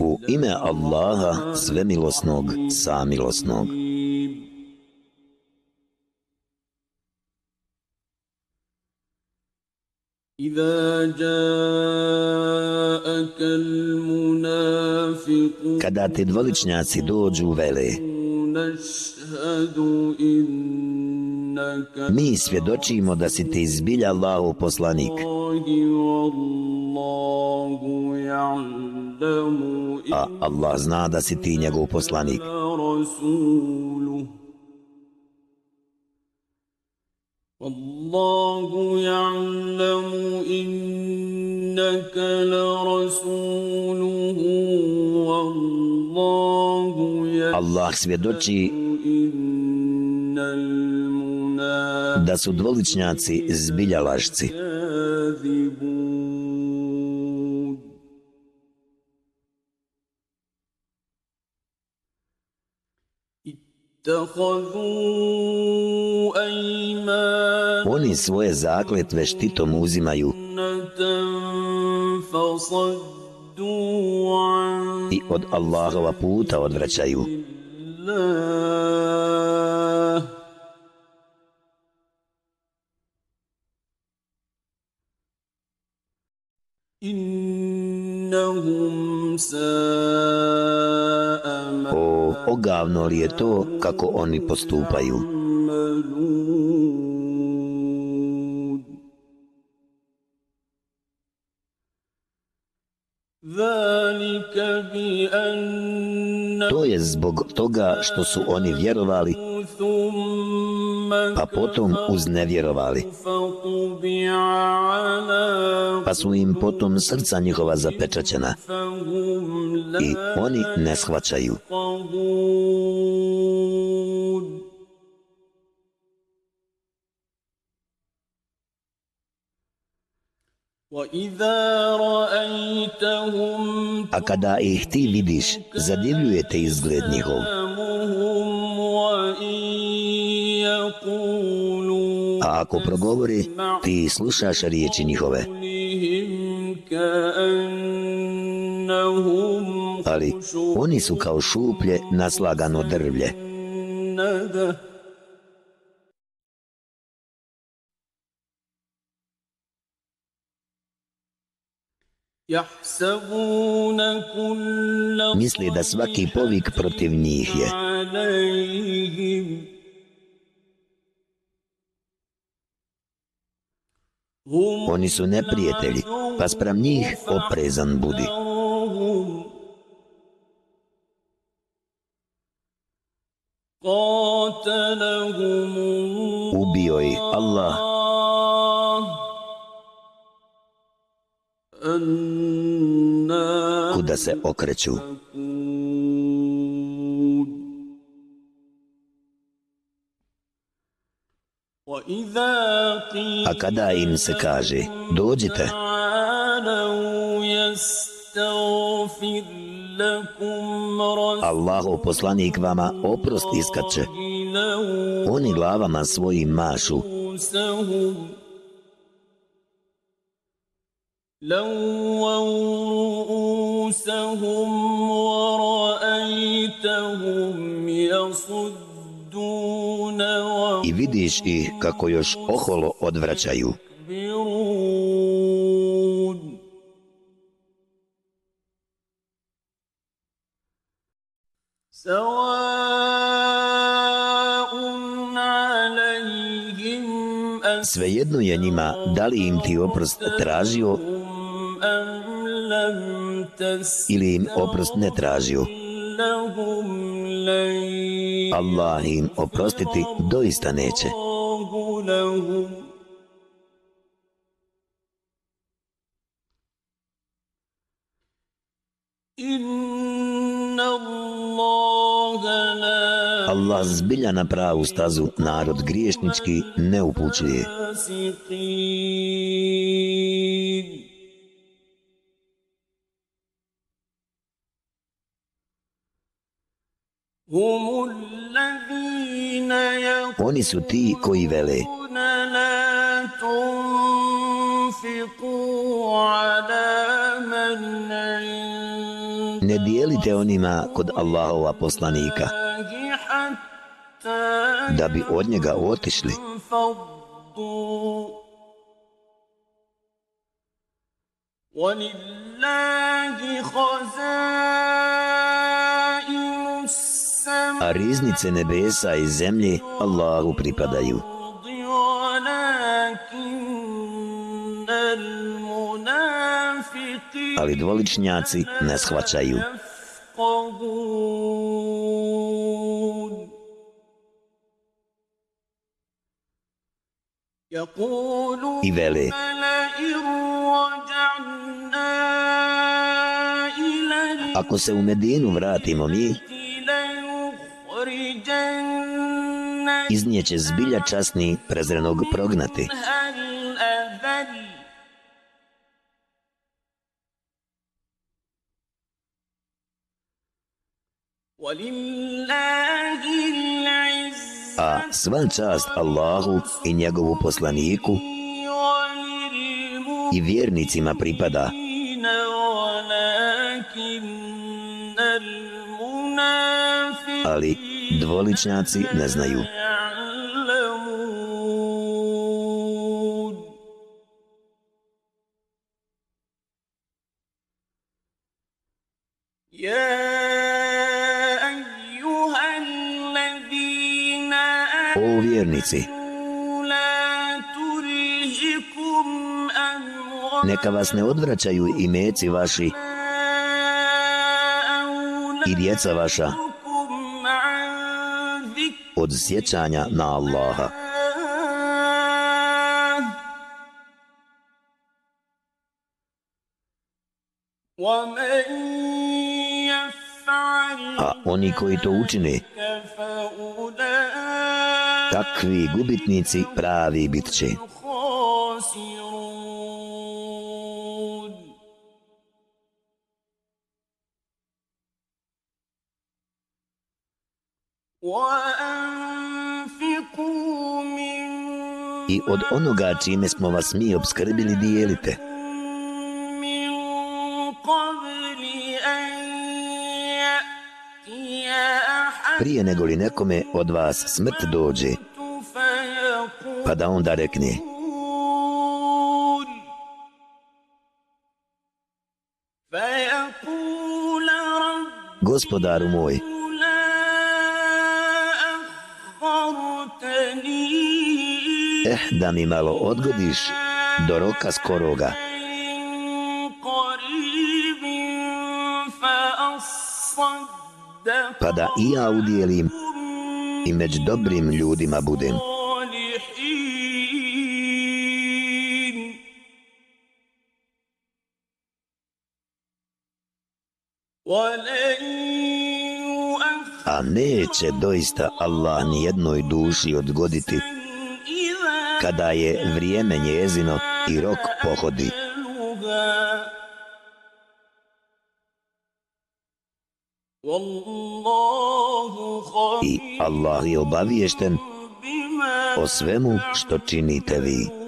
U ime Allaha, svemilosnog, samilosnog. Kada ti dvoličnjaci dođu vele, mi svjedočimo da si ti izbilja Allahu poslanik A Allah zna da si ti njegov poslanik. والله يعلم إنك لرسوله والله Allah svjedoči da su dvoličnjaci zbilja lažci. Oni svoje zakletve štitom uzimaju i od Allahova puta odvraćaju. O, ogavno li je to kako oni postupaju? To je zbog toga što su oni vjerovali, pa potom uznevjerovali. Pa su im potom srca njihova zapečaćena i oni ne shvaćaju. A kada ih ti vidiš, zadivljujete izgled njihov. A ako progovori, ti slušaš riječi njihove. Ali oni su kao šuplje naslagano drvlje. Misli da svaki povik protiv njih je. Oni su neprijatelji, pa sprem njih oprezan budi. Ubio ih Allah kuda se okreću. A kada im se kaže, dođite, Allahov poslanik vama oprost iskače. Oni glavama svojim mašu. لووا رؤوسهم ورأيتهم يصدون I vidiš ih kako još oholo odvraćaju. Svejedno je njima da li im ti oprost tražio ili im oprost ne tražio. Allah im oprostiti doista neće. Allah zbilja na pravu stazu narod griješnički ne upućuje. Oni su ti koji vele. Ne dijelite onima kod Allahova poslanika, da bi od njega otišli. A riznice nebesa i zemlje Allahu pripadaju. Ali dvoličnjaci ne shvaćaju. I vele, ako se u Medinu vratimo mi, iznijeće zbilja časni prezrenog prognati. A sva čast Allahu i njegovu poslaniku i vjernicima pripada. Ali dvoličnjaci ne znaju. O vjernici, neka vas ne odvraćaju i meci vaši i djeca vaša od sjećanja na Allaha. A oni koji to učine, takvi gubitnici pravi bit će. I od onoga čime smo vas mi obskrbili dijelite. Prije nego li nekome od vas smrt dođe, pa da onda rekne Gospodaru moj, Eh, da mi malo odgodiš do roka skoroga. Pa da i ja udjelim i među dobrim ljudima budem. A neće doista Allah ni jednoj duši odgoditi kada je vrijeme njezino i rok pohodi. I Allah je obaviješten o svemu što činite vi.